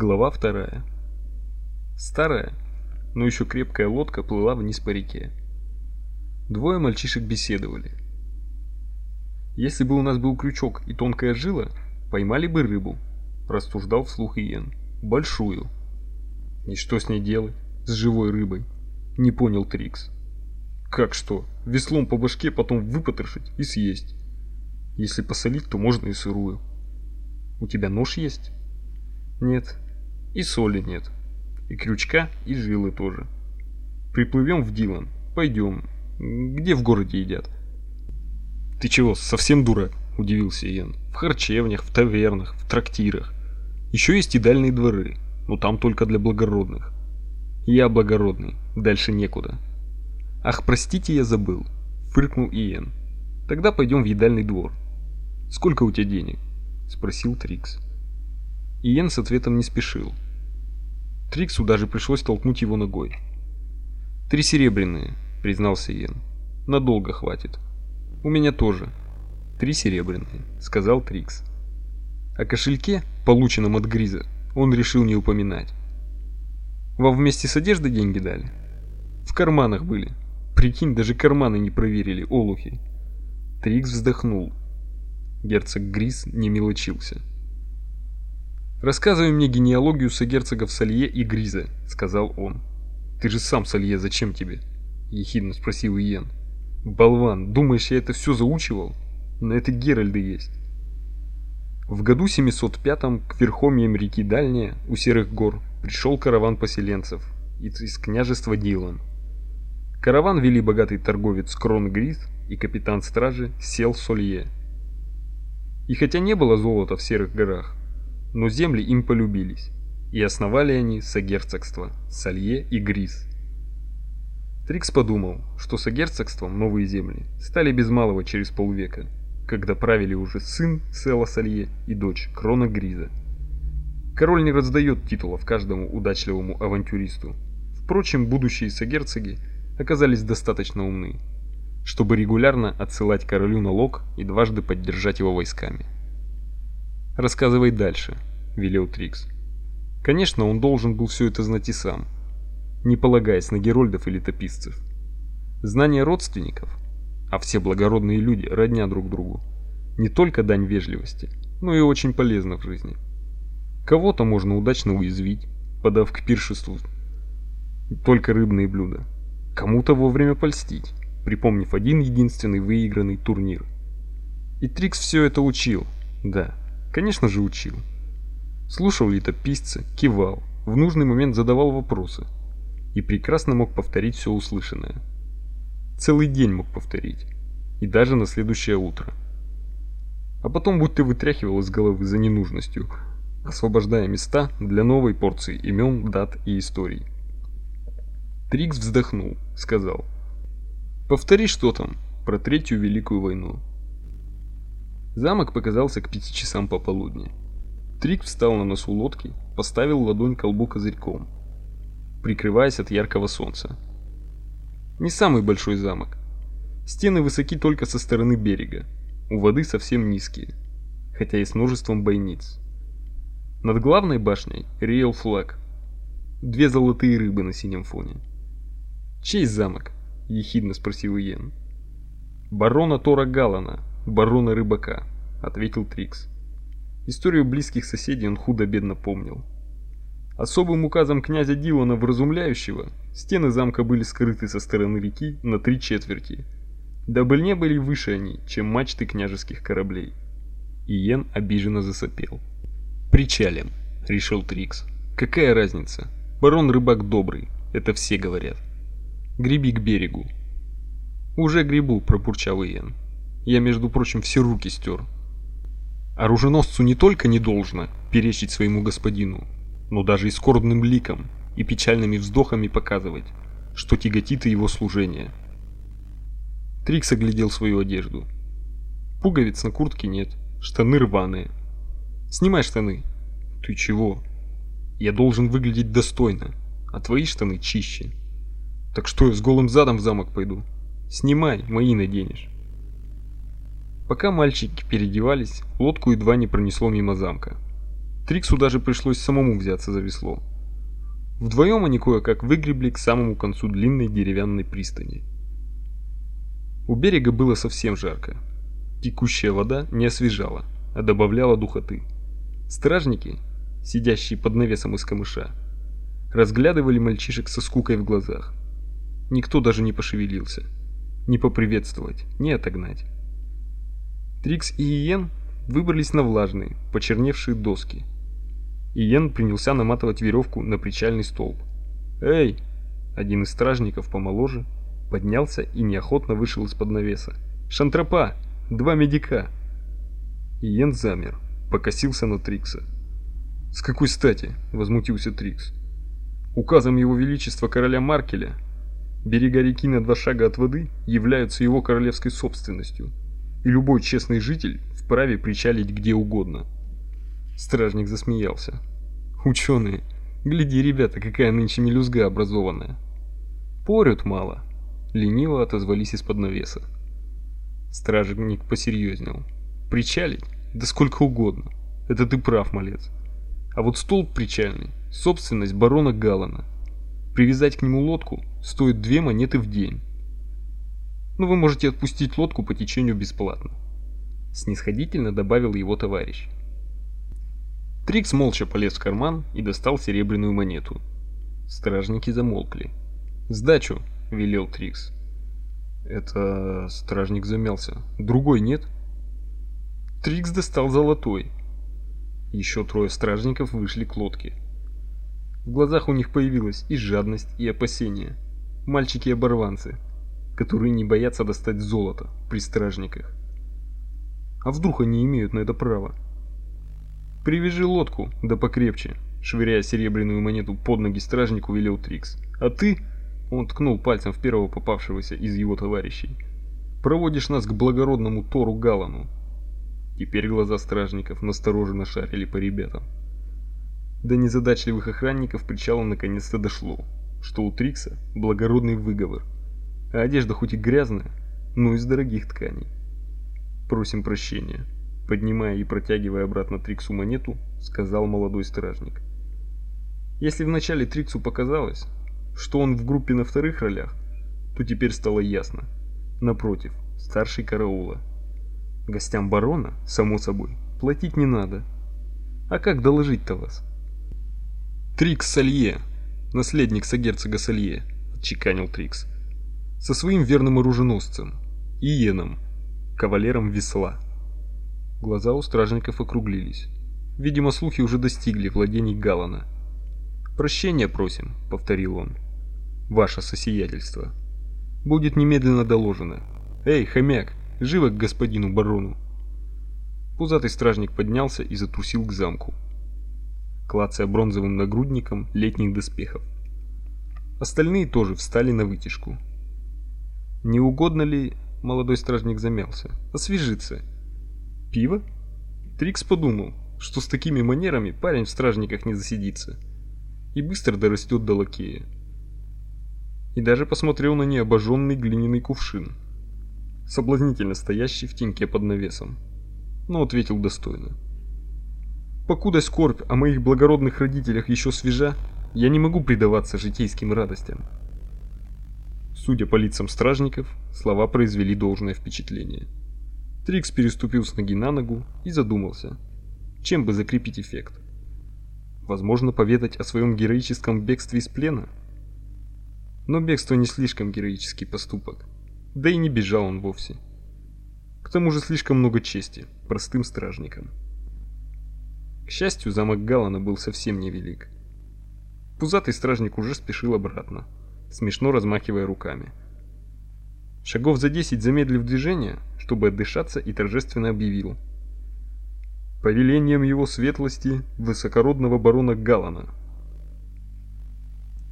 Глава вторая. Старая, но еще крепкая лодка плыла вниз по реке. Двое мальчишек беседовали. Если бы у нас был крючок и тонкая жила, поймали бы рыбу, рассуждал вслух Иен. Большую. И что с ней делать? С живой рыбой? Не понял Трикс. Как что? Веслом по башке потом выпотрошить и съесть. Если посолить, то можно и сырую. У тебя нож есть? Нет. И соли нет. И крючка, и жилы тоже. Приплывем в Дилан. Пойдем. Где в городе едят? Ты чего, совсем дурак? Удивился Иен. В харчевнях, в тавернах, в трактирах. Еще есть и дальние дворы, но там только для благородных. Я благородный, дальше некуда. Ах, простите, я забыл, фыркнул Иен. Тогда пойдем в едальный двор. Сколько у тебя денег? спросил Трикс. Иен с ответом не спешил. Триксу даже пришлось толкнуть его ногой. «Три серебряные», — признался Иен. «Надолго хватит». «У меня тоже». «Три серебряные», — сказал Трикс. О кошельке, полученном от Гриза, он решил не упоминать. «Вам вместе с одеждой деньги дали?» «В карманах были. Прикинь, даже карманы не проверили, олухи». Трикс вздохнул. Герцог Гриз не мелочился. «Рассказывай мне генеалогию сагерцогов Салье и Гриза», — сказал он. «Ты же сам Салье, зачем тебе?» — ехидно спросил Иен. «Болван, думаешь, я это все заучивал? На это Геральды есть». В году 705 к верховьям реки Дальняя, у Серых гор, пришел караван поселенцев из княжества Дилан. Караван вели богатый торговец Крон Гриз и капитан стражи Сел Солье. И хотя не было золота в Серых горах, но земли им полюбились, и основали они сагерцогство Салье и Грис. Трикс подумал, что сагерцогством новые земли стали без малого через полвека, когда правили уже сын Села Салье и дочь Крона Гриза. Король не раздает титулов каждому удачливому авантюристу. Впрочем, будущие сагерцоги оказались достаточно умны, чтобы регулярно отсылать королю налог и дважды поддержать его войсками. Рассказывай дальше, велел Трикс. Конечно, он должен был все это знать и сам, не полагаясь на герольдов или тописцев. Знание родственников, а все благородные люди родня друг другу, не только дань вежливости, но и очень полезно в жизни. Кого-то можно удачно уязвить, подав к пиршеству только рыбные блюда. Кому-то вовремя польстить, припомнив один единственный выигранный турнир. И Трикс все это учил, да, Конечно же учил. Слушал летописца, кивал, в нужный момент задавал вопросы и прекрасно мог повторить все услышанное. Целый день мог повторить, и даже на следующее утро. А потом будто вытряхивал из головы за ненужностью, освобождая места для новой порции имен, дат и историй. Трикс вздохнул, сказал: "Повтори, что там про третью великую войну". Замок показался к пяти часам пополудни. Трик встал на носу лодки, поставил ладонь к колбу козырьком, прикрываясь от яркого солнца. Не самый большой замок. Стены высоки только со стороны берега, у воды совсем низкие, хотя и с множеством бойниц. Над главной башней реял флаг. Две золотые рыбы на синем фоне. «Чей замок?» – ехидно спросил Иен. «Барона Тора Галана», барона Рыбака, ответил Трикс. Историю близких соседей он худо-бедно помнил. Особым указом князя Дилана Вразумляющего стены замка были скрыты со стороны реки на три четверти, дабы не были выше они, чем мачты княжеских кораблей. Иен обиженно засопел. «Причалим», — решил Трикс. «Какая разница? Барон рыбак добрый, это все говорят. Греби к берегу». «Уже гребу», — пробурчал Иен. Я, между прочим, все руки стер. Оруженосцу не только не должно перечить своему господину, но даже и скорбным ликом и печальными вздохами показывать, что тяготит и его служение. Трикс оглядел свою одежду. Пуговиц на куртке нет, штаны рваные. Снимай штаны. Ты чего? Я должен выглядеть достойно, а твои штаны чище. Так что я с голым задом в замок пойду? Снимай, мои наденешь. Пока мальчики переодевались, лодку едва не пронесло мимо замка. Триксу даже пришлось самому взяться за весло. Вдвоем они кое-как выгребли к самому концу длинной деревянной пристани. У берега было совсем жарко. Текущая вода не освежала, а добавляла духоты. Стражники, сидящие под навесом из камыша, разглядывали мальчишек со скукой в глазах. Никто даже не пошевелился. Не поприветствовать, не отогнать. Трикс и Иен выбрались на влажные, почерневшие доски. Иен принялся наматывать веревку на причальный столб. «Эй!» Один из стражников помоложе поднялся и неохотно вышел из-под навеса. «Шантропа! Два медика!» Иен замер, покосился на Трикса. «С какой стати?» – возмутился Трикс. «Указом его величества короля Маркеля берега реки на два шага от воды являются его королевской собственностью, и любой честный житель вправе причалить где угодно». Стражник засмеялся. «Ученые, гляди, ребята, какая нынче мелюзга образованная!» «Порют мало!» – лениво отозвались из-под навеса. Стражник посерьезнел. «Причалить? Да сколько угодно. Это ты прав, малец. А вот столб причальный – собственность барона Галлана. Привязать к нему лодку стоит две монеты в день. Но вы можете отпустить лодку по течению бесплатно. Снисходительно добавил его товарищ. Трикс молча полез в карман и достал серебряную монету. Стражники замолкли. «Сдачу!» – велел Трикс. Это стражник замялся. Другой нет? Трикс достал золотой. Еще трое стражников вышли к лодке. В глазах у них появилась и жадность, и опасение. Мальчики-оборванцы, которые не боятся достать золото при стражниках. А вдруг они имеют на это право? «Привяжи лодку, да покрепче», — швыряя серебряную монету под ноги стражнику, велел Трикс. «А ты...» — он ткнул пальцем в первого попавшегося из его товарищей. «Проводишь нас к благородному Тору Галану. Теперь глаза стражников настороженно шарили по ребятам. До незадачливых охранников причала наконец-то дошло, что у Трикса благородный выговор, а одежда хоть и грязная, но из дорогих тканей. Просим прощения. Поднимая и протягивая обратно Триксу монету, сказал молодой стражник. Если вначале Триксу показалось, что он в группе на вторых ролях, то теперь стало ясно. Напротив, старший караула. Гостям барона, само собой, платить не надо. А как доложить-то вас? Трикс Салье, наследник сагерцога Салье, отчеканил Трикс. Со своим верным оруженосцем, Иеном, кавалером весла. Глаза у стражников округлились. Видимо, слухи уже достигли владений Галана. «Прощения просим», — повторил он. «Ваше сосиятельство. Будет немедленно доложено. Эй, хомяк, Живо к господину барону. Пузатый стражник поднялся и затрусил к замку, клацая бронзовым нагрудником летних доспехов. Остальные тоже встали на вытяжку. Не угодно ли, молодой стражник замялся, освежиться? Пиво? Трикс подумал, что с такими манерами парень в стражниках не засидится и быстро дорастет до лакея. И даже посмотрел на необожженный глиняный кувшин – соблазнительно стоящий в теньке под навесом, но ответил достойно. Покуда скорбь о моих благородных родителях еще свежа, я не могу предаваться житейским радостям. Судя по лицам стражников, слова произвели должное впечатление. Трикс переступил с ноги на ногу и задумался, чем бы закрепить эффект. Возможно, поведать о своем героическом бегстве из плена? Но бегство не слишком героический поступок. Да и не бежал он вовсе. К тому же слишком много чести простым стражникам. К счастью, замок Галана был совсем невелик. Пузатый стражник уже спешил обратно, смешно размахивая руками. Шагов за десять замедлив движение, чтобы отдышаться, и торжественно объявил: "По велениям его светлости высокородного барона Галана